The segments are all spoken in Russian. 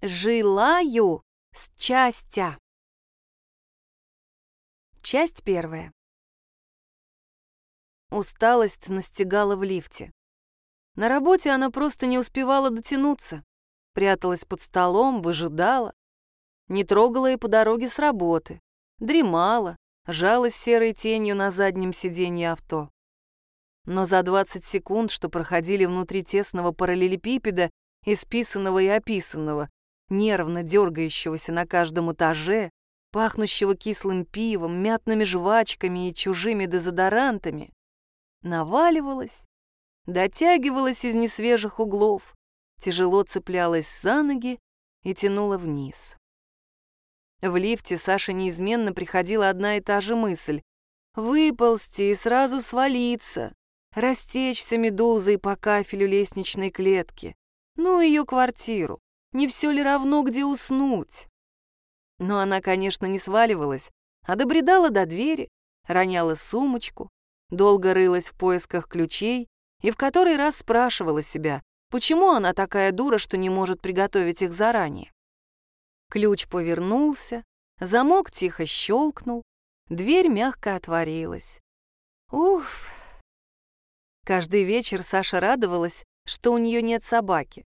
Желаю счастья. Часть первая. Усталость настигала в лифте. На работе она просто не успевала дотянуться. Пряталась под столом, выжидала. Не трогала и по дороге с работы. Дремала, жалась серой тенью на заднем сиденье авто. Но за 20 секунд, что проходили внутри тесного параллелепипеда, исписанного и описанного, нервно дергающегося на каждом этаже, пахнущего кислым пивом, мятными жвачками и чужими дезодорантами, наваливалась, дотягивалась из несвежих углов, тяжело цеплялась за ноги и тянула вниз. В лифте Саше неизменно приходила одна и та же мысль — выползти и сразу свалиться, растечься медузой по кафелю лестничной клетки, ну ее квартиру, не все ли равно, где уснуть? Но она, конечно, не сваливалась, а добредала до двери, роняла сумочку, долго рылась в поисках ключей и в который раз спрашивала себя, почему она такая дура, что не может приготовить их заранее. Ключ повернулся, замок тихо щелкнул, дверь мягко отворилась. Уф! Каждый вечер Саша радовалась, что у нее нет собаки.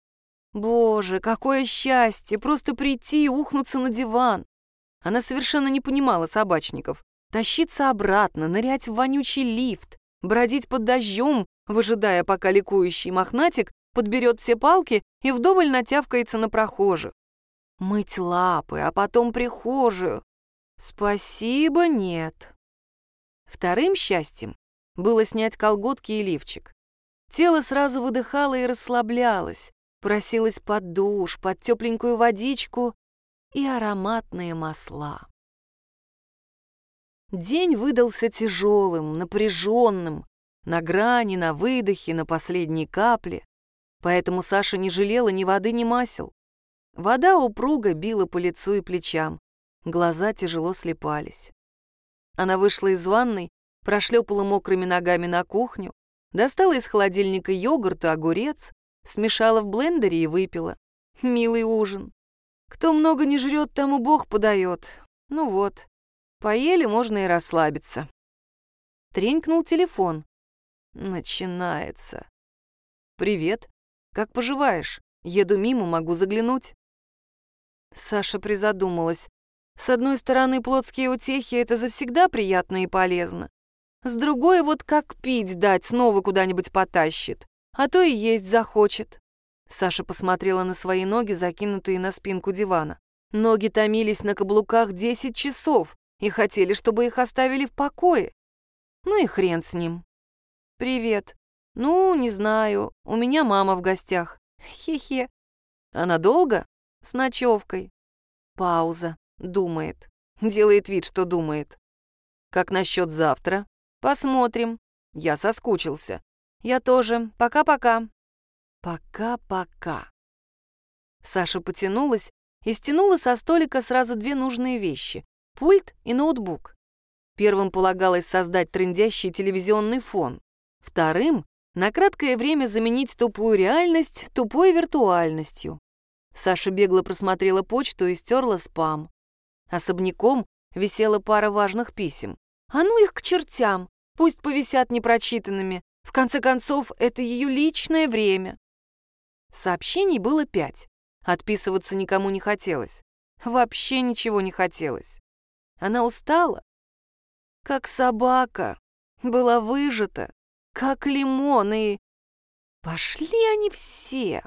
Боже, какое счастье! Просто прийти и ухнуться на диван. Она совершенно не понимала собачников. Тащиться обратно, нырять в вонючий лифт, бродить под дождем, выжидая, пока ликующий мохнатик подберет все палки и вдоволь натявкается на прохожих. Мыть лапы, а потом прихожую. Спасибо, нет. Вторым счастьем было снять колготки и лифчик. Тело сразу выдыхало и расслаблялось, просилась под душ, под тепленькую водичку и ароматные масла. День выдался тяжелым, напряженным, на грани, на выдохе, на последней капле, поэтому Саша не жалела ни воды, ни масел. Вода упруго била по лицу и плечам, глаза тяжело слепались. Она вышла из ванной, прошлепала мокрыми ногами на кухню, достала из холодильника йогурт и огурец, смешала в блендере и выпила. Милый ужин. Кто много не жрет, тому Бог подает. Ну вот, поели, можно и расслабиться. Тренькнул телефон. Начинается. «Привет. Как поживаешь? Еду мимо, могу заглянуть». Саша призадумалась. С одной стороны, плотские утехи — это завсегда приятно и полезно. С другой, вот как пить дать, снова куда-нибудь потащит а то и есть захочет. Саша посмотрела на свои ноги, закинутые на спинку дивана. Ноги томились на каблуках 10 часов и хотели, чтобы их оставили в покое. Ну и хрен с ним. «Привет. Ну, не знаю, у меня мама в гостях. Хе-хе. Она долго? С ночевкой. Пауза. Думает. Делает вид, что думает. Как насчет завтра? Посмотрим. Я соскучился. «Я тоже. Пока-пока». «Пока-пока». Саша потянулась и стянула со столика сразу две нужные вещи — пульт и ноутбук. Первым полагалось создать трендящий телевизионный фон. Вторым — на краткое время заменить тупую реальность тупой виртуальностью. Саша бегло просмотрела почту и стерла спам. Особняком висела пара важных писем. «А ну их к чертям! Пусть повисят непрочитанными. В конце концов, это ее личное время. Сообщений было пять. Отписываться никому не хотелось. Вообще ничего не хотелось. Она устала. Как собака. Была выжата. Как лимон и... Пошли они все.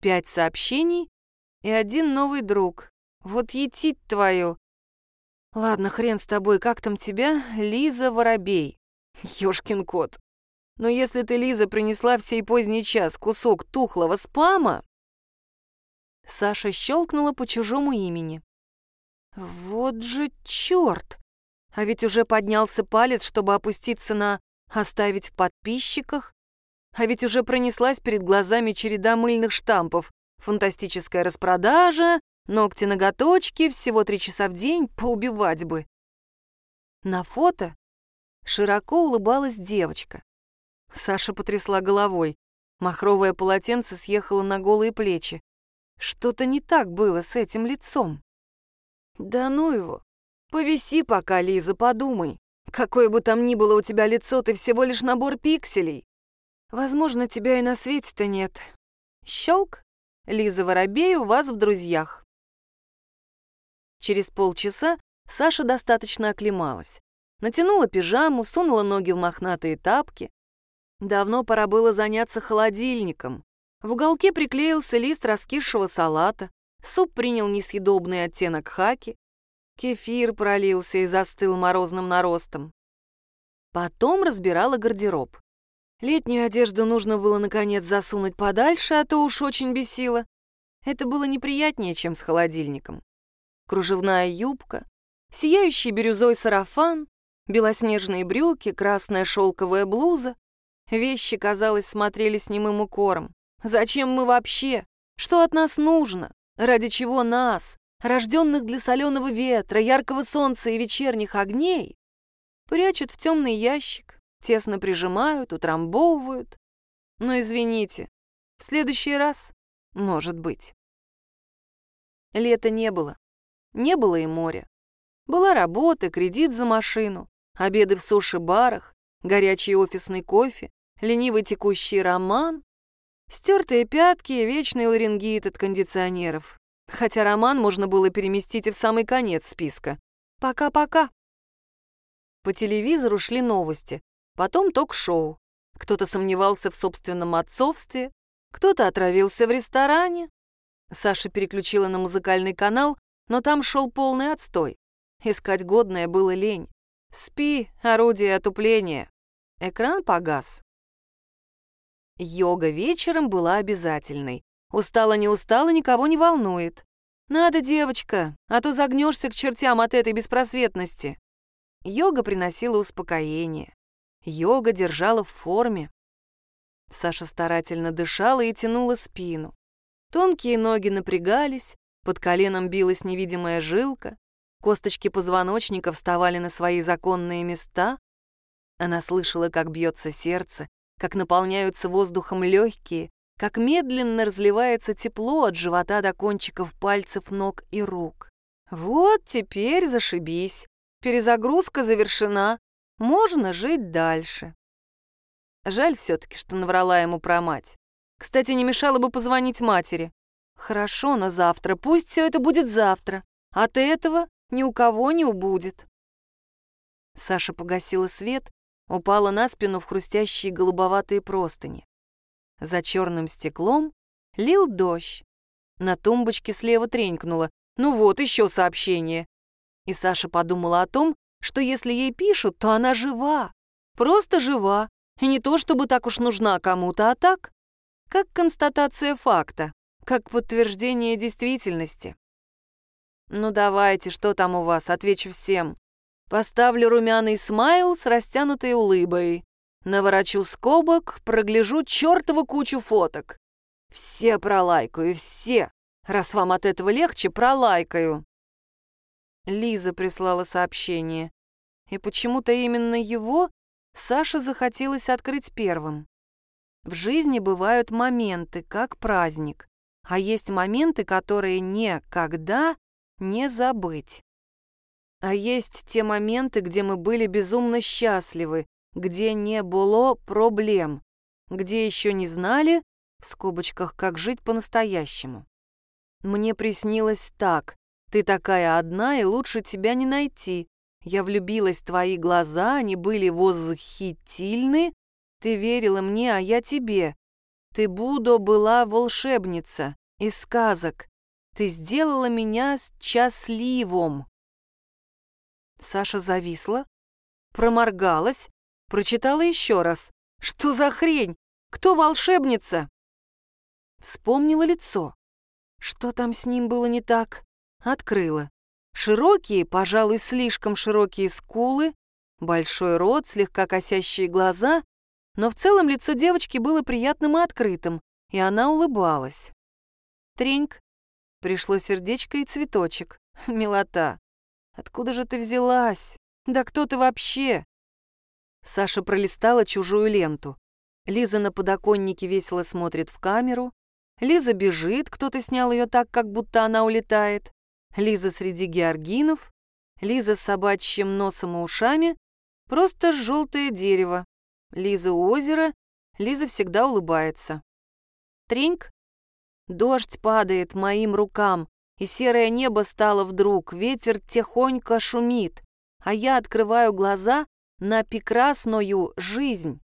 Пять сообщений и один новый друг. Вот етить твою. Ладно, хрен с тобой, как там тебя? Лиза Воробей. Ёшкин кот. Но если ты, Лиза, принесла в сей поздний час кусок тухлого спама... Саша щелкнула по чужому имени. Вот же чёрт! А ведь уже поднялся палец, чтобы опуститься на «оставить в подписчиках». А ведь уже пронеслась перед глазами череда мыльных штампов. Фантастическая распродажа, ногти-ноготочки, всего три часа в день, поубивать бы. На фото Широко улыбалась девочка. Саша потрясла головой. Махровое полотенце съехало на голые плечи. Что-то не так было с этим лицом. Да ну его. Повиси пока, Лиза, подумай. Какое бы там ни было у тебя лицо, ты всего лишь набор пикселей. Возможно, тебя и на свете-то нет. Щелк. Лиза Воробей у вас в друзьях. Через полчаса Саша достаточно оклемалась. Натянула пижаму, сунула ноги в мохнатые тапки. Давно пора было заняться холодильником. В уголке приклеился лист раскисшего салата, суп принял несъедобный оттенок хаки, кефир пролился и застыл морозным наростом. Потом разбирала гардероб. Летнюю одежду нужно было, наконец, засунуть подальше, а то уж очень бесило. Это было неприятнее, чем с холодильником. Кружевная юбка, сияющий бирюзой сарафан, белоснежные брюки, красная шелковая блуза. Вещи, казалось, смотрелись немым укором. Зачем мы вообще? Что от нас нужно? Ради чего нас, рожденных для соленого ветра, яркого солнца и вечерних огней, прячут в темный ящик, тесно прижимают, утрамбовывают? Но извините, в следующий раз, может быть. Лета не было. Не было и моря. Была работа, кредит за машину, обеды в суши-барах, горячий офисный кофе, ленивый текущий роман, стертые пятки и вечный ларингит от кондиционеров. Хотя роман можно было переместить и в самый конец списка. Пока-пока. По телевизору шли новости, потом ток-шоу. Кто-то сомневался в собственном отцовстве, кто-то отравился в ресторане. Саша переключила на музыкальный канал, но там шел полный отстой. Искать годное было лень. Спи, орудие отупления. Экран погас. Йога вечером была обязательной. Устала не устала, никого не волнует. Надо, девочка, а то загнешься к чертям от этой беспросветности. Йога приносила успокоение. Йога держала в форме. Саша старательно дышала и тянула спину. Тонкие ноги напрягались, под коленом билась невидимая жилка, косточки позвоночника вставали на свои законные места. Она слышала, как бьется сердце, как наполняются воздухом легкие, как медленно разливается тепло от живота до кончиков пальцев ног и рук. Вот теперь зашибись. Перезагрузка завершена. Можно жить дальше. Жаль все-таки, что наврала ему про мать. Кстати, не мешало бы позвонить матери. Хорошо, но завтра. Пусть все это будет завтра. От этого ни у кого не убудет. Саша погасила свет упала на спину в хрустящие голубоватые простыни. За черным стеклом лил дождь. На тумбочке слева тренькнуло. Ну вот, еще сообщение. И Саша подумала о том, что если ей пишут, то она жива. Просто жива. И не то, чтобы так уж нужна кому-то, а так, как констатация факта, как подтверждение действительности. «Ну давайте, что там у вас?» Отвечу всем. Поставлю румяный смайл с растянутой улыбой. Наворочу скобок, прогляжу чертову кучу фоток. Все пролайкаю, все. Раз вам от этого легче, пролайкаю. Лиза прислала сообщение. И почему-то именно его Саше захотелось открыть первым. В жизни бывают моменты, как праздник, а есть моменты, которые никогда не забыть. А есть те моменты, где мы были безумно счастливы, где не было проблем, где еще не знали, в скобочках, как жить по-настоящему. Мне приснилось так. Ты такая одна, и лучше тебя не найти. Я влюбилась в твои глаза, они были восхитительны. Ты верила мне, а я тебе. Ты Будо была волшебница из сказок. Ты сделала меня счастливым. Саша зависла, проморгалась, прочитала еще раз. «Что за хрень? Кто волшебница?» Вспомнила лицо. Что там с ним было не так? Открыла. Широкие, пожалуй, слишком широкие скулы, большой рот, слегка косящие глаза, но в целом лицо девочки было приятным и открытым, и она улыбалась. Треньк. Пришло сердечко и цветочек. Милота. Откуда же ты взялась? Да кто ты вообще?» Саша пролистала чужую ленту. Лиза на подоконнике весело смотрит в камеру. Лиза бежит, кто-то снял ее так, как будто она улетает. Лиза среди георгинов. Лиза с собачьим носом и ушами. Просто желтое дерево. Лиза у озера. Лиза всегда улыбается. Треньк. Дождь падает моим рукам, и серое небо стало вдруг, ветер тихонько шумит, а я открываю глаза на прекрасную жизнь.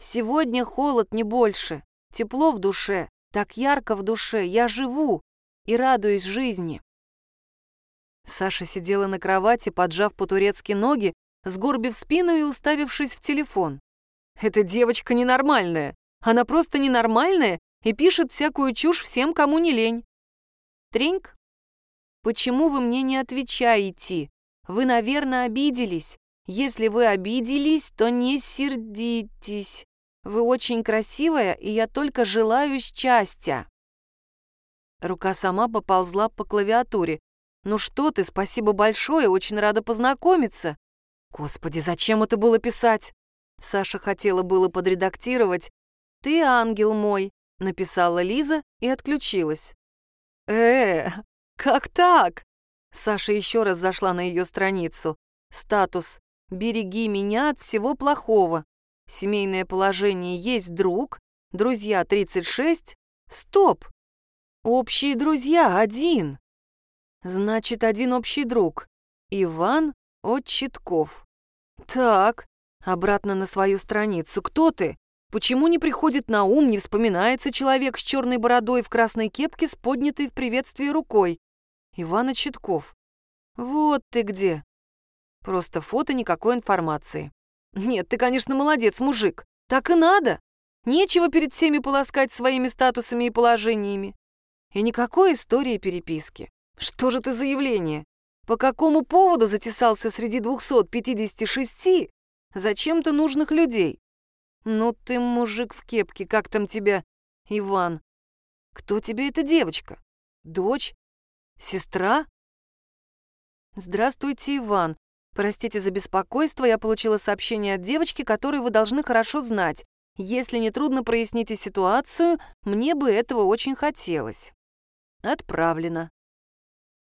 Сегодня холод не больше, тепло в душе, так ярко в душе, я живу и радуюсь жизни. Саша сидела на кровати, поджав по-турецки ноги, сгорбив спину и уставившись в телефон. Эта девочка ненормальная. Она просто ненормальная и пишет всякую чушь всем, кому не лень. Треньк, почему вы мне не отвечаете? Вы, наверное, обиделись. Если вы обиделись, то не сердитесь. Вы очень красивая, и я только желаю счастья. Рука сама поползла по клавиатуре. «Ну что ты, спасибо большое, очень рада познакомиться». Господи, зачем это было писать? Саша хотела было подредактировать. «Ты ангел мой», — написала Лиза и отключилась. «Э, как так?» Саша еще раз зашла на ее страницу. Статус «Береги меня от всего плохого». Семейное положение есть друг, друзья 36. Стоп! Общие друзья один. Значит, один общий друг. Иван Отчитков. Так, обратно на свою страницу. Кто ты? Почему не приходит на ум, не вспоминается человек с черной бородой в красной кепке с поднятой в приветствии рукой? Иван Отчитков. Вот ты где. Просто фото, никакой информации. Нет, ты, конечно, молодец, мужик. Так и надо. Нечего перед всеми полоскать своими статусами и положениями. И никакой истории переписки. Что же ты за явление? По какому поводу затесался среди 256 зачем-то нужных людей? Ну ты мужик в кепке, как там тебя, Иван? Кто тебе эта девочка? Дочь? Сестра? Здравствуйте, Иван. Простите за беспокойство, я получила сообщение от девочки, которую вы должны хорошо знать. Если не трудно проясните ситуацию, мне бы этого очень хотелось. Отправлено.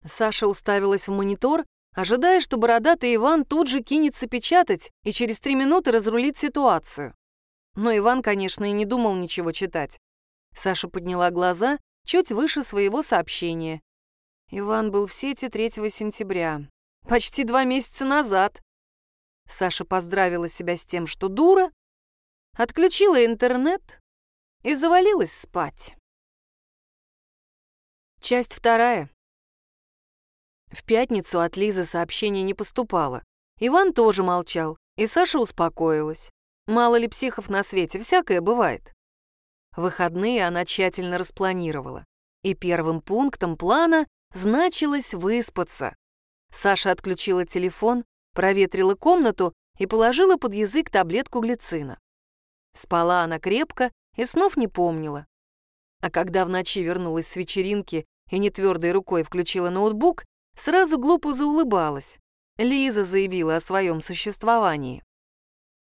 Саша уставилась в монитор, ожидая, что бородатый Иван тут же кинется печатать и через три минуты разрулит ситуацию. Но Иван, конечно, и не думал ничего читать. Саша подняла глаза чуть выше своего сообщения. Иван был в сети 3 сентября. Почти два месяца назад. Саша поздравила себя с тем, что дура, отключила интернет и завалилась спать. Часть вторая. В пятницу от Лизы сообщение не поступало. Иван тоже молчал, и Саша успокоилась. Мало ли психов на свете, всякое бывает. Выходные она тщательно распланировала. И первым пунктом плана значилось выспаться. Саша отключила телефон, проветрила комнату и положила под язык таблетку глицина. Спала она крепко и снов не помнила. А когда в ночи вернулась с вечеринки и нетвердой рукой включила ноутбук, сразу глупо заулыбалась. Лиза заявила о своем существовании.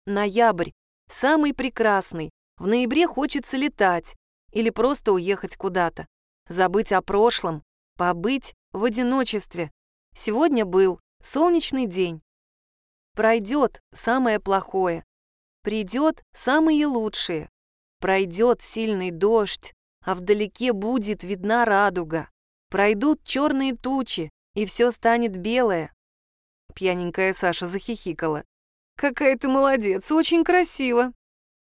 Ноябрь, самый прекрасный, в ноябре хочется летать или просто уехать куда-то, забыть о прошлом, побыть в одиночестве. Сегодня был солнечный день. Пройдет самое плохое, придет самые лучшие. Пройдет сильный дождь, а вдалеке будет видна радуга. Пройдут черные тучи, и все станет белое. Пьяненькая Саша захихикала. «Какая ты молодец, очень красиво!»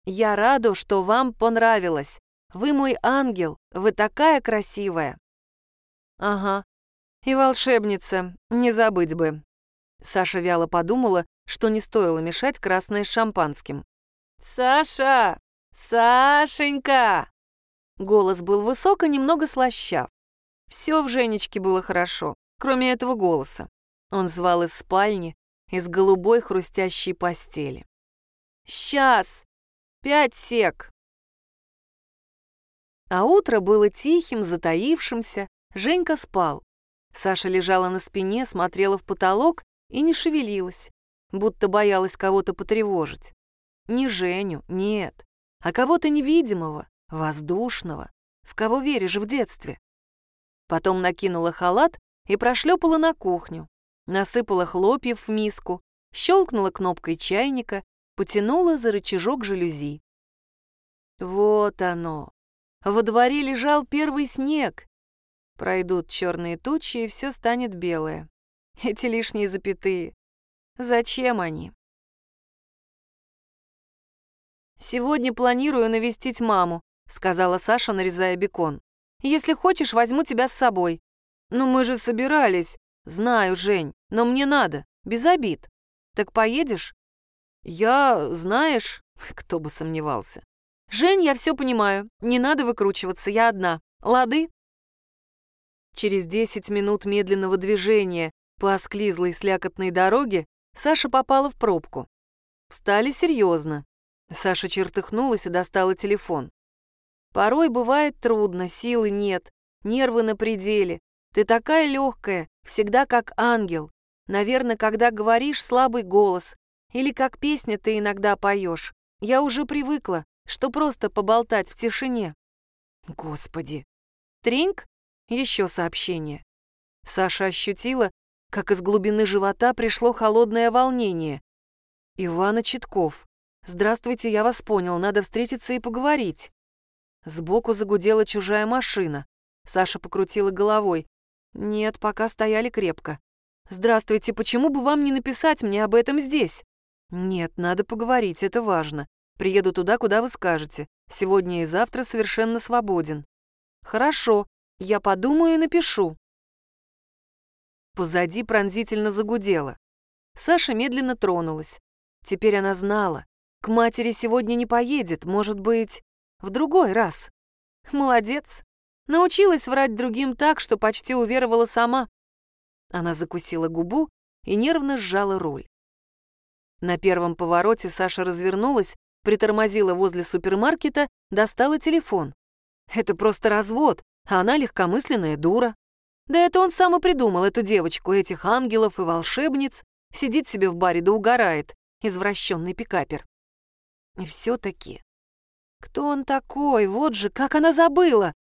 «Я раду, что вам понравилось. Вы мой ангел, вы такая красивая!» «Ага, и волшебница, не забыть бы». Саша вяло подумала, что не стоило мешать красное с шампанским. «Саша! Сашенька!» Голос был высок и немного слащав. Все в Женечке было хорошо, кроме этого голоса. Он звал из спальни, из голубой хрустящей постели. «Сейчас! Пять сек!» А утро было тихим, затаившимся, Женька спал. Саша лежала на спине, смотрела в потолок и не шевелилась, будто боялась кого-то потревожить. Не Женю, нет, а кого-то невидимого, воздушного, в кого веришь в детстве. Потом накинула халат и прошлепала на кухню, насыпала хлопьев в миску, щелкнула кнопкой чайника, потянула за рычажок жалюзи. Вот оно. Во дворе лежал первый снег. Пройдут черные тучи, и все станет белое. Эти лишние запятые. Зачем они? «Сегодня планирую навестить маму», — сказала Саша, нарезая бекон. «Если хочешь, возьму тебя с собой». «Ну мы же собирались». «Знаю, Жень, но мне надо, без обид». «Так поедешь?» «Я, знаешь...» Кто бы сомневался. «Жень, я все понимаю. Не надо выкручиваться, я одна. Лады?» Через десять минут медленного движения по осклизлой слякотной дороге Саша попала в пробку. Встали серьезно. Саша чертыхнулась и достала телефон. «Порой бывает трудно, силы нет, нервы на пределе. Ты такая легкая, всегда как ангел. Наверное, когда говоришь слабый голос, или как песня ты иногда поешь. Я уже привыкла, что просто поболтать в тишине». Господи! Тринг? Еще сообщение. Саша ощутила, как из глубины живота пришло холодное волнение. Ивана Читков. «Здравствуйте, я вас понял, надо встретиться и поговорить». Сбоку загудела чужая машина. Саша покрутила головой. «Нет, пока стояли крепко». «Здравствуйте, почему бы вам не написать мне об этом здесь?» «Нет, надо поговорить, это важно. Приеду туда, куда вы скажете. Сегодня и завтра совершенно свободен». «Хорошо, я подумаю и напишу». Позади пронзительно загудело. Саша медленно тронулась. Теперь она знала. К матери сегодня не поедет, может быть, в другой раз. Молодец. Научилась врать другим так, что почти уверовала сама. Она закусила губу и нервно сжала руль. На первом повороте Саша развернулась, притормозила возле супермаркета, достала телефон. Это просто развод, а она легкомысленная дура. Да это он сам и придумал эту девочку, этих ангелов и волшебниц. Сидит себе в баре да угорает, извращенный пикапер. И все-таки... Кто он такой? Вот же, как она забыла!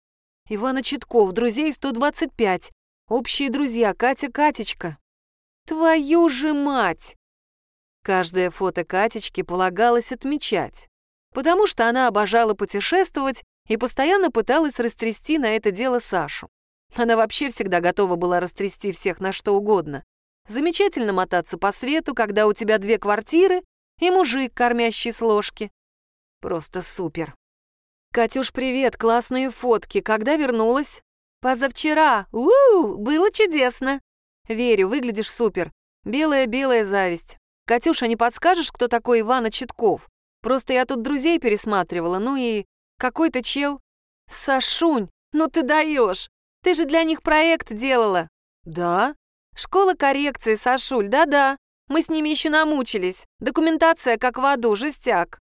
Ивана Читков, друзей 125. Общие друзья, Катя Катечка. Твою же мать! Каждое фото Катечки полагалось отмечать, потому что она обожала путешествовать и постоянно пыталась растрясти на это дело Сашу. Она вообще всегда готова была растрясти всех на что угодно. Замечательно мотаться по свету, когда у тебя две квартиры, и мужик, кормящий с ложки. Просто супер. «Катюш, привет, классные фотки. Когда вернулась?» «Позавчера. Уу, было чудесно». «Верю, выглядишь супер. Белая-белая зависть. Катюша, не подскажешь, кто такой Ивана Читков? Просто я тут друзей пересматривала, ну и... Какой-то чел...» «Сашунь, ну ты даешь. Ты же для них проект делала». «Да?» «Школа коррекции, Сашуль, да-да. Мы с ними еще намучились. Документация как в аду, жестяк».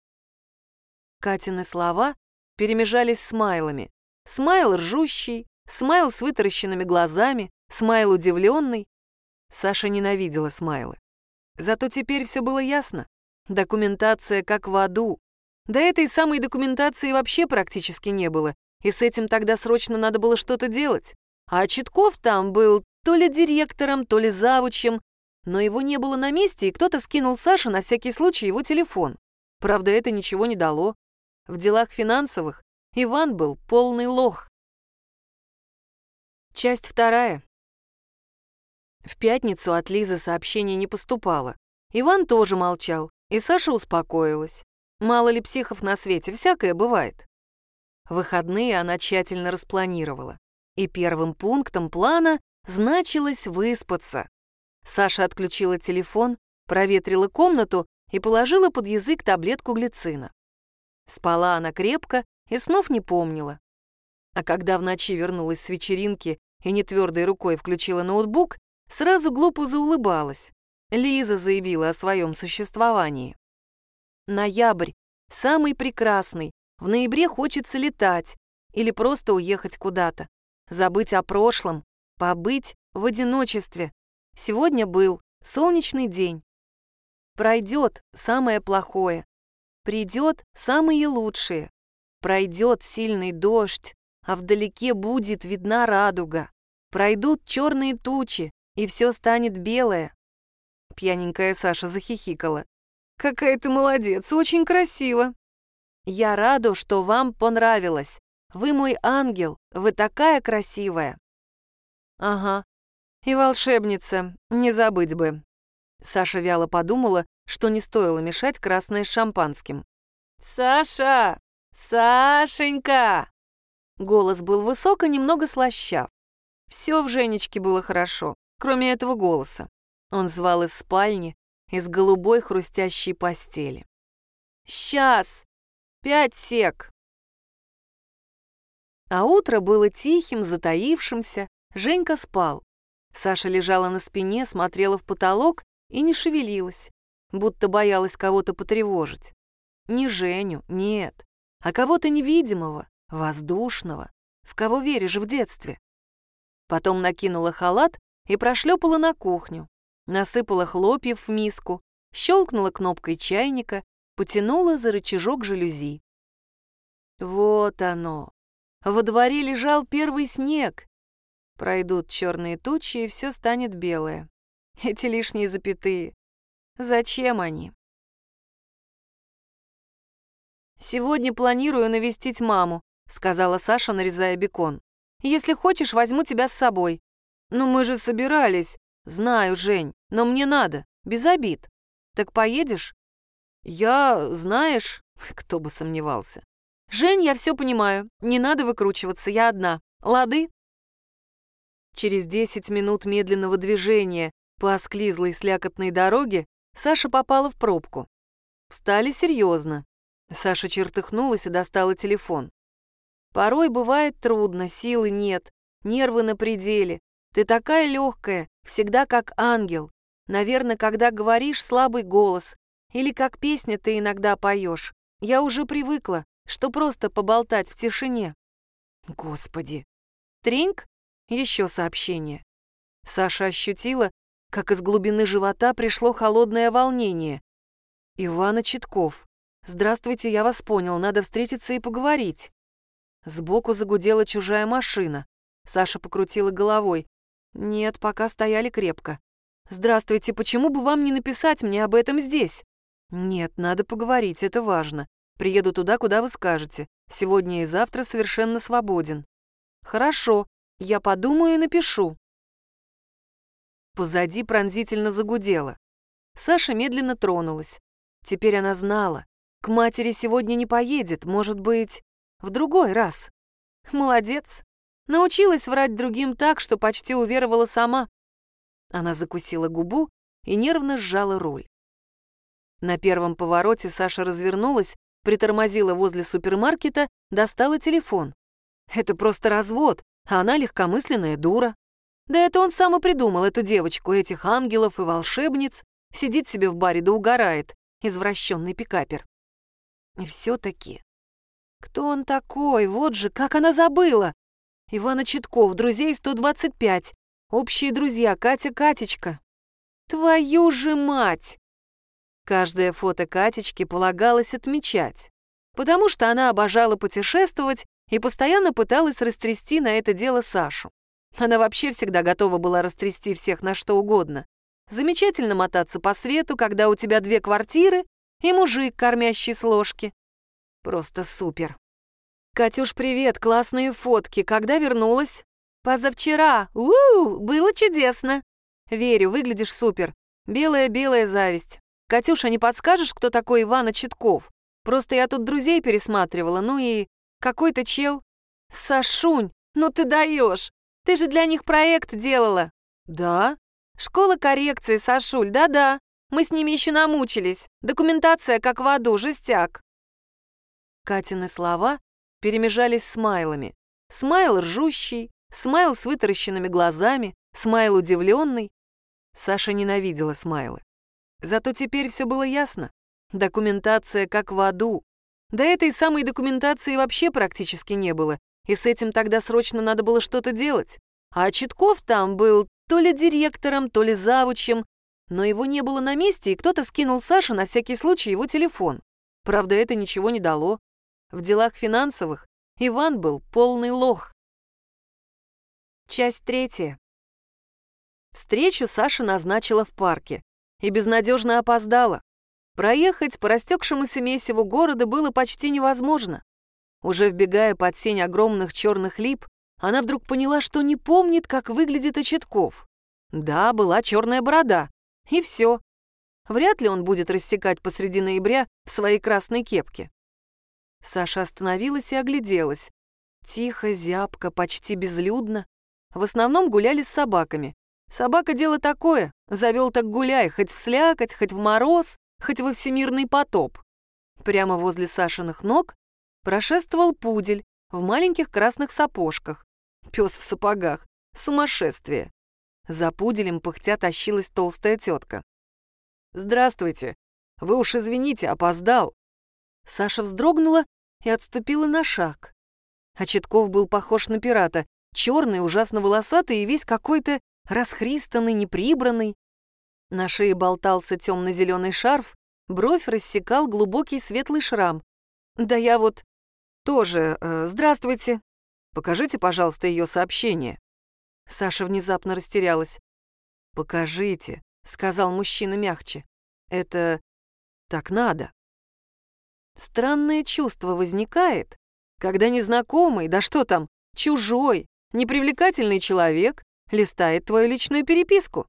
Катины слова перемежались смайлами. Смайл ржущий, смайл с вытаращенными глазами, смайл удивленный. Саша ненавидела смайлы. Зато теперь все было ясно. Документация как в аду. До этой самой документации вообще практически не было, и с этим тогда срочно надо было что-то делать. А Читков там был то ли директором, то ли завучем, но его не было на месте, и кто-то скинул Саше на всякий случай его телефон. Правда, это ничего не дало. В делах финансовых Иван был полный лох. Часть вторая. В пятницу от Лизы сообщение не поступало. Иван тоже молчал, и Саша успокоилась. Мало ли психов на свете, всякое бывает. Выходные она тщательно распланировала. И первым пунктом плана значилось выспаться. Саша отключила телефон, проветрила комнату и положила под язык таблетку глицина. Спала она крепко и снов не помнила. А когда в ночи вернулась с вечеринки и нетвердой рукой включила ноутбук, сразу глупо заулыбалась. Лиза заявила о своем существовании. Ноябрь, самый прекрасный, в ноябре хочется летать или просто уехать куда-то, забыть о прошлом, побыть в одиночестве, Сегодня был солнечный день. Пройдет самое плохое, придет самые лучшие. Пройдет сильный дождь, а вдалеке будет видна радуга. Пройдут черные тучи, и все станет белое. Пьяненькая Саша захихикала. «Какая ты молодец, очень красиво!» «Я рада, что вам понравилось. Вы мой ангел, вы такая красивая!» «Ага, и волшебница, не забыть бы!» Саша вяло подумала, что не стоило мешать красное с шампанским. «Саша! Сашенька!» Голос был высок и немного слащав. Все в Женечке было хорошо, кроме этого голоса. Он звал из спальни, из голубой хрустящей постели. «Сейчас! Пять сек!» А утро было тихим, затаившимся, Женька спал. Саша лежала на спине, смотрела в потолок и не шевелилась, будто боялась кого-то потревожить. Не Женю, нет, а кого-то невидимого, воздушного, в кого веришь в детстве. Потом накинула халат и прошлепала на кухню, насыпала хлопьев в миску, щелкнула кнопкой чайника, потянула за рычажок жалюзи. Вот оно. Во дворе лежал первый снег. Пройдут черные тучи, и все станет белое. Эти лишние запятые. Зачем они? «Сегодня планирую навестить маму», — сказала Саша, нарезая бекон. «Если хочешь, возьму тебя с собой». «Ну мы же собирались». «Знаю, Жень, но мне надо, без обид». «Так поедешь?» «Я, знаешь...» Кто бы сомневался. «Жень, я все понимаю. Не надо выкручиваться, я одна. Лады?» Через десять минут медленного движения по осклизлой слякотной дороге Саша попала в пробку. Встали серьезно. Саша чертыхнулась и достала телефон. «Порой бывает трудно, силы нет, нервы на пределе. Ты такая легкая, всегда как ангел. Наверное, когда говоришь слабый голос, или как песня ты иногда поешь. Я уже привыкла, что просто поболтать в тишине». Господи! Треньк? Еще сообщение. Саша ощутила, как из глубины живота пришло холодное волнение. Ивана Читков. «Здравствуйте, я вас понял, надо встретиться и поговорить». Сбоку загудела чужая машина. Саша покрутила головой. «Нет, пока стояли крепко. Здравствуйте, почему бы вам не написать мне об этом здесь?» «Нет, надо поговорить, это важно. Приеду туда, куда вы скажете. Сегодня и завтра совершенно свободен». «Хорошо, я подумаю и напишу». Позади пронзительно загудело. Саша медленно тронулась. Теперь она знала. К матери сегодня не поедет, может быть, в другой раз. Молодец. Научилась врать другим так, что почти уверовала сама. Она закусила губу и нервно сжала руль. На первом повороте Саша развернулась, притормозила возле супермаркета, достала телефон. Это просто развод, а она легкомысленная дура. Да это он сам и придумал эту девочку, этих ангелов и волшебниц. Сидит себе в баре да угорает, извращенный пикапер. И все-таки... Кто он такой? Вот же, как она забыла! Ивана Читков, друзей 125. Общие друзья, Катя Катечка. Твою же мать! Каждое фото Катечки полагалось отмечать, потому что она обожала путешествовать и постоянно пыталась растрясти на это дело Сашу. Она вообще всегда готова была растрясти всех на что угодно. Замечательно мотаться по свету, когда у тебя две квартиры и мужик, кормящий с ложки. Просто супер. «Катюш, привет, классные фотки. Когда вернулась?» «Позавчера. Уу, было чудесно». «Верю, выглядишь супер. Белая-белая зависть. Катюша, не подскажешь, кто такой Ивана Читков? Просто я тут друзей пересматривала, ну и какой-то чел. Сашунь, ну ты даешь. Ты же для них проект делала. Да? Школа коррекции, Сашуль, да-да. Мы с ними еще намучились. Документация как в аду, жестяк. Катины слова перемежались смайлами. Смайл ржущий, смайл с вытаращенными глазами, смайл удивленный. Саша ненавидела смайлы. Зато теперь все было ясно. Документация как в аду. До этой самой документации вообще практически не было, и с этим тогда срочно надо было что-то делать. А Читков там был то ли директором, то ли завучем, но его не было на месте, и кто-то скинул Саше на всякий случай его телефон. Правда, это ничего не дало. В делах финансовых Иван был полный лох. Часть третья. Встречу Саша назначила в парке и безнадежно опоздала. Проехать по растекшемуся месиву города было почти невозможно. Уже вбегая под сень огромных черных лип, она вдруг поняла, что не помнит, как выглядит Очетков. Да, была черная борода. И все. Вряд ли он будет рассекать посреди ноября свои красные кепки. Саша остановилась и огляделась. Тихо, зябко, почти безлюдно. В основном гуляли с собаками. Собака дело такое, завел так гуляй, хоть в слякоть, хоть в мороз, хоть во всемирный потоп. Прямо возле Сашиных ног прошествовал пудель в маленьких красных сапожках. Пес в сапогах. Сумасшествие. За пуделем пыхтя тащилась толстая тетка. «Здравствуйте. Вы уж извините, опоздал». Саша вздрогнула и отступила на шаг. А Четков был похож на пирата, черный, ужасно волосатый и весь какой-то расхристанный, неприбранный. На шее болтался темно-зеленый шарф, бровь рассекал глубокий светлый шрам. Да я вот тоже... Э, здравствуйте. Покажите, пожалуйста, ее сообщение. Саша внезапно растерялась. «Покажите», — сказал мужчина мягче. «Это так надо». Странное чувство возникает, когда незнакомый, да что там, чужой, непривлекательный человек листает твою личную переписку,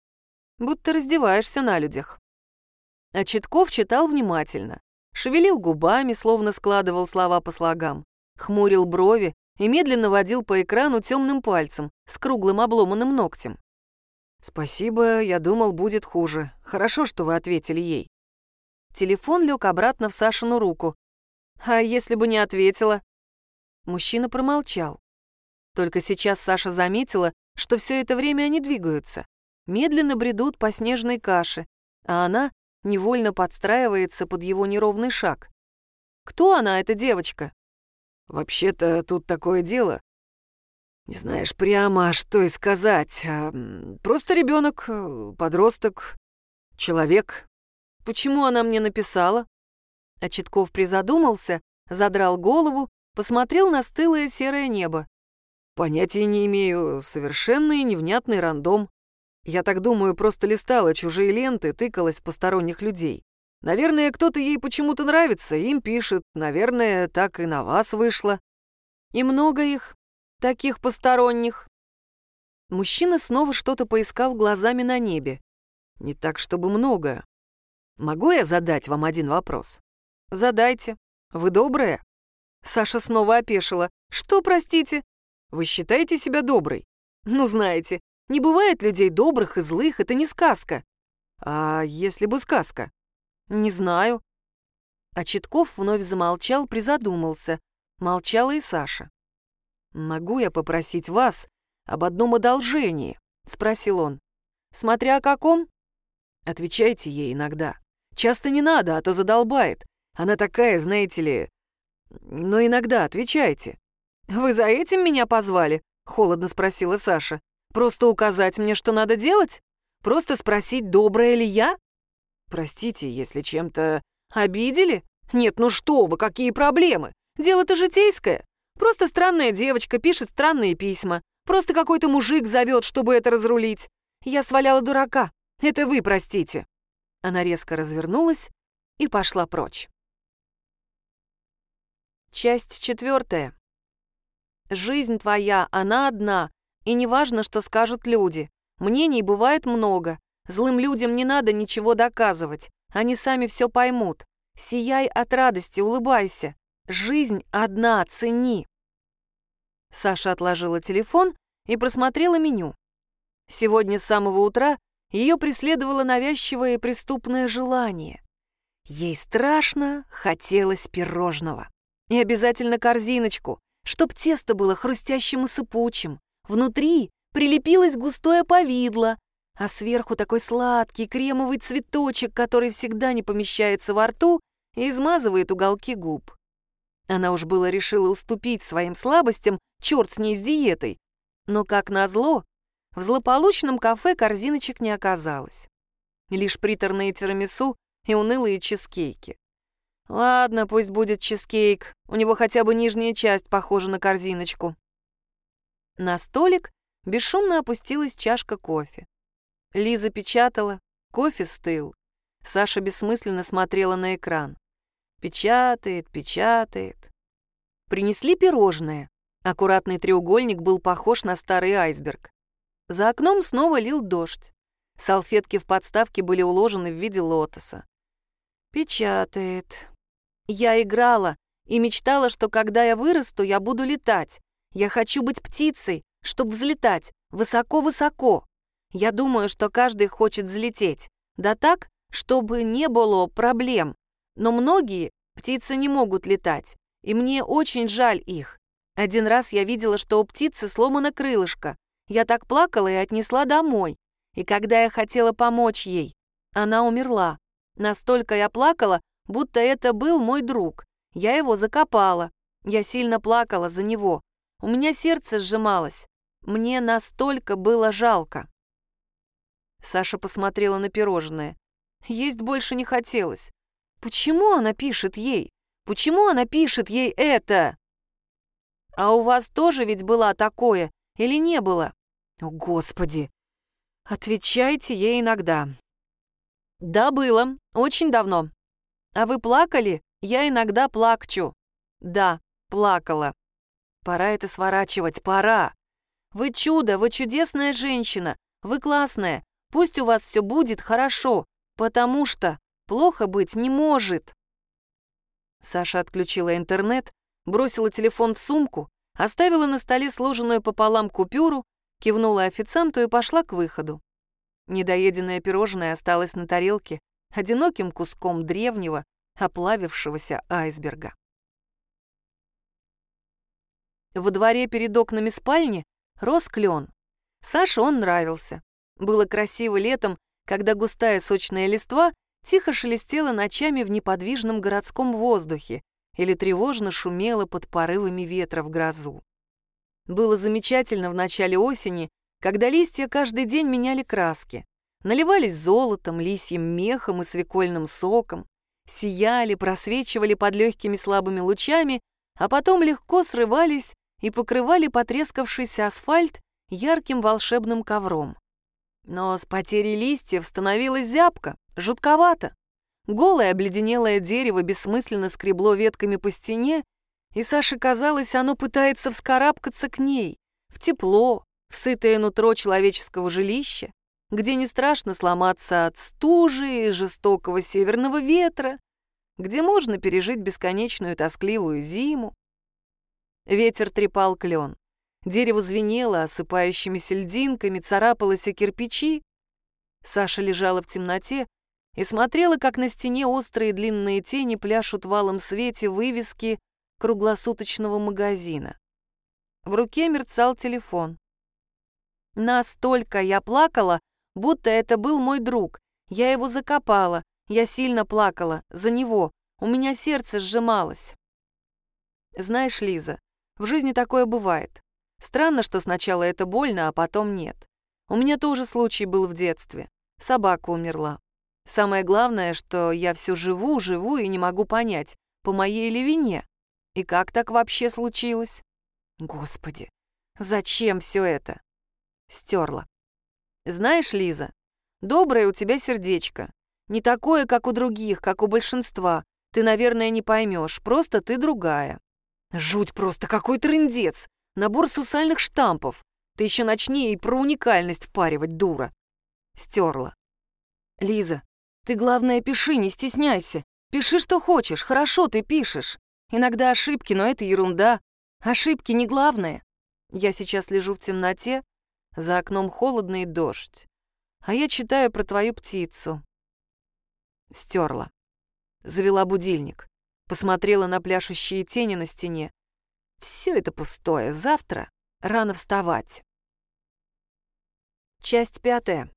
будто раздеваешься на людях. А Читков читал внимательно, шевелил губами, словно складывал слова по слогам, хмурил брови и медленно водил по экрану темным пальцем с круглым обломанным ногтем. «Спасибо, я думал, будет хуже. Хорошо, что вы ответили ей». Телефон лег обратно в Сашину руку. «А если бы не ответила?» Мужчина промолчал. Только сейчас Саша заметила, что все это время они двигаются. Медленно бредут по снежной каше, а она невольно подстраивается под его неровный шаг. Кто она, эта девочка? Вообще-то тут такое дело. Не знаешь прямо, что и сказать. А, просто ребенок, э, подросток, человек. Почему она мне написала? А призадумался, задрал голову, посмотрел на стылое серое небо. Понятия не имею, совершенный невнятный рандом. Я так думаю, просто листала чужие ленты, тыкалась в посторонних людей. Наверное, кто-то ей почему-то нравится, им пишет. Наверное, так и на вас вышло. И много их, таких посторонних. Мужчина снова что-то поискал глазами на небе. Не так, чтобы много. Могу я задать вам один вопрос? Задайте. Вы добрая? Саша снова опешила. Что, простите? Вы считаете себя доброй? Ну, знаете, не бывает людей добрых и злых, это не сказка. А если бы сказка? «Не знаю». А Читков вновь замолчал, призадумался. Молчала и Саша. «Могу я попросить вас об одном одолжении?» — спросил он. «Смотря о каком?» «Отвечайте ей иногда. Часто не надо, а то задолбает. Она такая, знаете ли... Но иногда отвечайте». «Вы за этим меня позвали?» — холодно спросила Саша. «Просто указать мне, что надо делать? Просто спросить, добрая ли я?» Простите, если чем-то обидели? Нет, ну что вы, какие проблемы? Дело-то житейское. Просто странная девочка пишет странные письма. Просто какой-то мужик зовет, чтобы это разрулить. Я сваляла дурака. Это вы простите. Она резко развернулась и пошла прочь. Часть четвертая. Жизнь твоя, она одна, и неважно, что скажут люди. Мнений бывает много, Злым людям не надо ничего доказывать. Они сами все поймут. Сияй от радости, улыбайся. Жизнь одна, цени. Саша отложила телефон и просмотрела меню. Сегодня с самого утра ее преследовало навязчивое и преступное желание. Ей страшно хотелось пирожного. И обязательно корзиночку, чтоб тесто было хрустящим и сыпучим. Внутри прилепилось густое повидло, а сверху такой сладкий кремовый цветочек, который всегда не помещается во рту и измазывает уголки губ. Она уж было решила уступить своим слабостям, черт с ней с диетой. Но, как назло, в злополучном кафе корзиночек не оказалось. Лишь приторные тирамису и унылые чизкейки. Ладно, пусть будет чизкейк. У него хотя бы нижняя часть похожа на корзиночку. На столик бесшумно опустилась чашка кофе. Лиза печатала, кофе стыл. Саша бессмысленно смотрела на экран. Печатает, печатает. Принесли пирожное. Аккуратный треугольник был похож на старый айсберг. За окном снова лил дождь. Салфетки в подставке были уложены в виде лотоса. Печатает. Я играла и мечтала, что когда я вырасту, я буду летать. Я хочу быть птицей, чтобы взлетать высоко-высоко. Я думаю, что каждый хочет взлететь. Да так, чтобы не было проблем. Но многие птицы не могут летать, и мне очень жаль их. Один раз я видела, что у птицы сломано крылышко. Я так плакала и отнесла домой. И когда я хотела помочь ей, она умерла. Настолько я плакала, будто это был мой друг. Я его закопала. Я сильно плакала за него. У меня сердце сжималось. Мне настолько было жалко. Саша посмотрела на пирожное. Есть больше не хотелось. Почему она пишет ей? Почему она пишет ей это? А у вас тоже ведь было такое или не было? О, Господи! Отвечайте ей иногда. Да, было. Очень давно. А вы плакали? Я иногда плакчу. Да, плакала. Пора это сворачивать, пора. Вы чудо, вы чудесная женщина. Вы классная. Пусть у вас все будет хорошо, потому что плохо быть не может. Саша отключила интернет, бросила телефон в сумку, оставила на столе сложенную пополам купюру, кивнула официанту и пошла к выходу. Недоеденное пирожное осталось на тарелке одиноким куском древнего, оплавившегося айсберга. Во дворе перед окнами спальни рос клен. Саше он нравился. Было красиво летом, когда густая сочная листва тихо шелестела ночами в неподвижном городском воздухе или тревожно шумела под порывами ветра в грозу. Было замечательно в начале осени, когда листья каждый день меняли краски, наливались золотом, лисьим мехом и свекольным соком, сияли, просвечивали под легкими слабыми лучами, а потом легко срывались и покрывали потрескавшийся асфальт ярким волшебным ковром. Но с потерей листьев становилось зябко, жутковато. Голое обледенелое дерево бессмысленно скребло ветками по стене, и Саше казалось, оно пытается вскарабкаться к ней, в тепло, в сытое нутро человеческого жилища, где не страшно сломаться от стужи и жестокого северного ветра, где можно пережить бесконечную тоскливую зиму. Ветер трепал клен. Дерево звенело осыпающимися льдинками, царапалось о кирпичи. Саша лежала в темноте и смотрела, как на стене острые длинные тени пляшут в алом свете вывески круглосуточного магазина. В руке мерцал телефон. Настолько я плакала, будто это был мой друг. Я его закопала, я сильно плакала за него, у меня сердце сжималось. Знаешь, Лиза, в жизни такое бывает. Странно, что сначала это больно, а потом нет. У меня тоже случай был в детстве. Собака умерла. Самое главное, что я все живу, живу и не могу понять, по моей ли вине. И как так вообще случилось? Господи, зачем все это? Стерла. Знаешь, Лиза, доброе у тебя сердечко. Не такое, как у других, как у большинства. Ты, наверное, не поймешь, просто ты другая. Жуть просто, какой трындец. Набор сусальных штампов. Ты еще начни и про уникальность впаривать, дура. Стерла. Лиза, ты, главное, пиши, не стесняйся. Пиши, что хочешь, хорошо ты пишешь. Иногда ошибки, но это ерунда. Ошибки не главное. Я сейчас лежу в темноте, за окном холодно и дождь. А я читаю про твою птицу. Стерла. Завела будильник. Посмотрела на пляшущие тени на стене. Все это пустое. Завтра рано вставать. Часть пятая.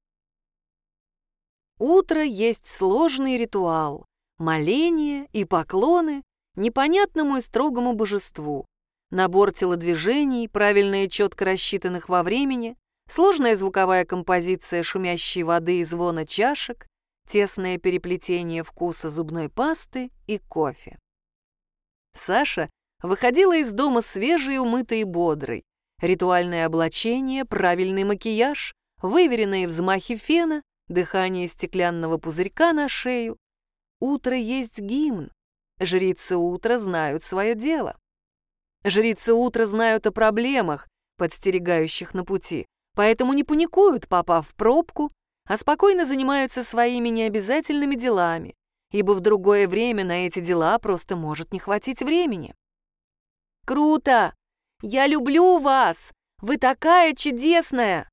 Утро есть сложный ритуал. Моление и поклоны непонятному и строгому божеству. Набор телодвижений, правильно и четко рассчитанных во времени, сложная звуковая композиция шумящей воды и звона чашек, тесное переплетение вкуса зубной пасты и кофе. Саша выходила из дома свежей, умытой и бодрой. Ритуальное облачение, правильный макияж, выверенные взмахи фена, дыхание стеклянного пузырька на шею. Утро есть гимн. Жрицы утра знают свое дело. Жрицы утра знают о проблемах, подстерегающих на пути, поэтому не паникуют, попав в пробку, а спокойно занимаются своими необязательными делами, ибо в другое время на эти дела просто может не хватить времени. «Круто! Я люблю вас! Вы такая чудесная!»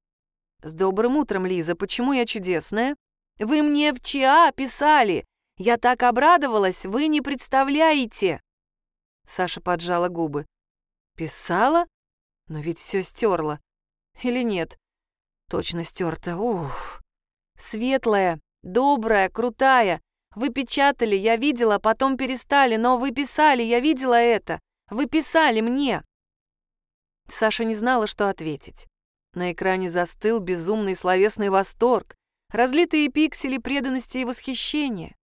«С добрым утром, Лиза, почему я чудесная?» «Вы мне в ЧА писали! Я так обрадовалась, вы не представляете!» Саша поджала губы. «Писала? Но ведь все стерла. Или нет? Точно стерта. Ух!» Светлая, добрая, крутая. Вы печатали, я видела, потом перестали, но вы писали, я видела это. Вы писали мне. Саша не знала, что ответить. На экране застыл безумный словесный восторг, разлитые пиксели преданности и восхищения.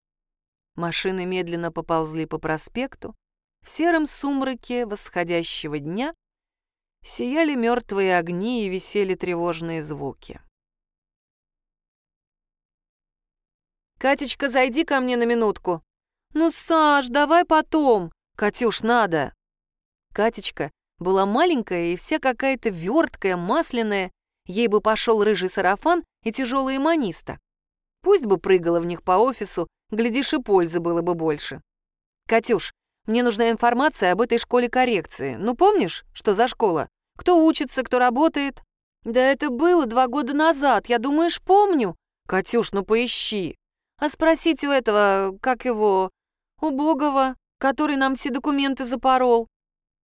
Машины медленно поползли по проспекту. В сером сумраке восходящего дня сияли мертвые огни и висели тревожные звуки. «Катечка, зайди ко мне на минутку». «Ну, Саш, давай потом». «Катюш, надо». Катечка была маленькая и вся какая-то верткая, масляная. Ей бы пошел рыжий сарафан и тяжелые маниста. Пусть бы прыгала в них по офису, глядишь, и пользы было бы больше. «Катюш, мне нужна информация об этой школе коррекции. Ну, помнишь, что за школа? Кто учится, кто работает?» «Да это было два года назад, я, думаешь, помню?» «Катюш, ну поищи!» А спросить у этого, как его, убогого, который нам все документы запорол.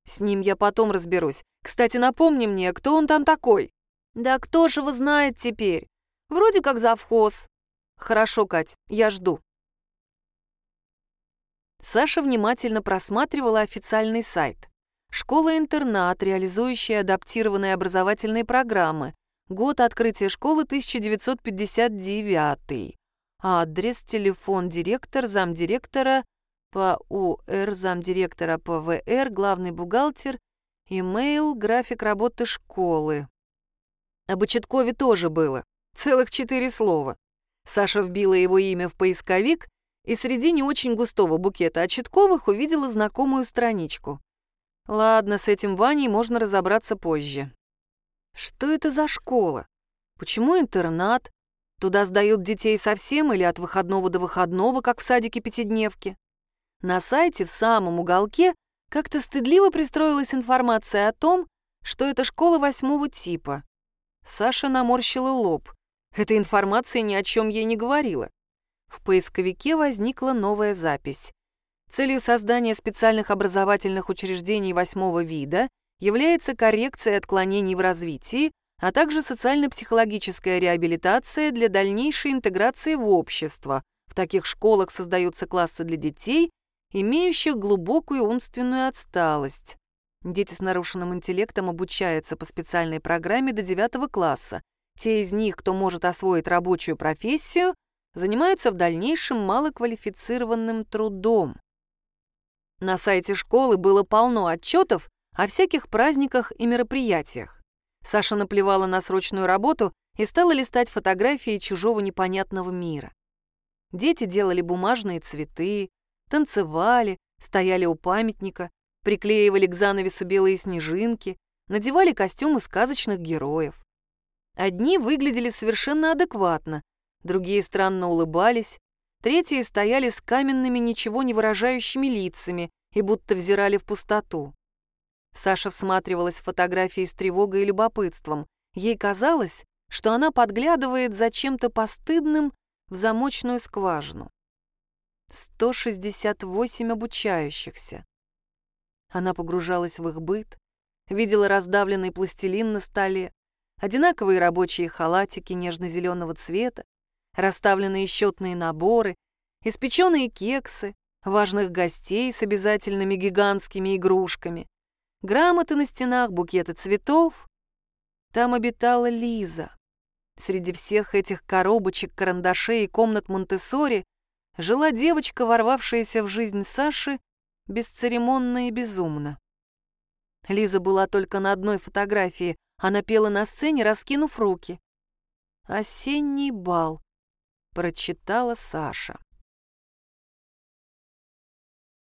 С ним я потом разберусь. Кстати, напомни мне, кто он там такой? Да кто же его знает теперь? Вроде как завхоз. Хорошо, Кать, я жду. Саша внимательно просматривала официальный сайт. Школа-интернат, реализующая адаптированные образовательные программы. Год открытия школы 1959 адрес, телефон директор, замдиректора по УР, замдиректора ПВР, главный бухгалтер, имейл, график работы школы. Об Учеткове тоже было. Целых четыре слова. Саша вбила его имя в поисковик и среди не очень густого букета Очетковых увидела знакомую страничку. Ладно, с этим Ваней можно разобраться позже. Что это за школа? Почему интернат? Туда сдают детей совсем или от выходного до выходного, как в садике пятидневки. На сайте в самом уголке как-то стыдливо пристроилась информация о том, что это школа восьмого типа. Саша наморщила лоб. Эта информация ни о чем ей не говорила. В поисковике возникла новая запись. Целью создания специальных образовательных учреждений восьмого вида является коррекция отклонений в развитии, а также социально-психологическая реабилитация для дальнейшей интеграции в общество. В таких школах создаются классы для детей, имеющих глубокую умственную отсталость. Дети с нарушенным интеллектом обучаются по специальной программе до 9 класса. Те из них, кто может освоить рабочую профессию, занимаются в дальнейшем малоквалифицированным трудом. На сайте школы было полно отчетов о всяких праздниках и мероприятиях. Саша наплевала на срочную работу и стала листать фотографии чужого непонятного мира. Дети делали бумажные цветы, танцевали, стояли у памятника, приклеивали к занавесу белые снежинки, надевали костюмы сказочных героев. Одни выглядели совершенно адекватно, другие странно улыбались, третьи стояли с каменными, ничего не выражающими лицами и будто взирали в пустоту. Саша всматривалась в фотографии с тревогой и любопытством. Ей казалось, что она подглядывает за чем-то постыдным в замочную скважину. 168 обучающихся. Она погружалась в их быт, видела раздавленный пластилин на столе, одинаковые рабочие халатики нежно-зеленого цвета, расставленные счетные наборы, испеченные кексы, важных гостей с обязательными гигантскими игрушками, грамоты на стенах, букеты цветов. Там обитала Лиза. Среди всех этих коробочек, карандашей и комнат Монтессори жила девочка, ворвавшаяся в жизнь Саши, бесцеремонно и безумно. Лиза была только на одной фотографии. Она пела на сцене, раскинув руки. «Осенний бал», — прочитала Саша.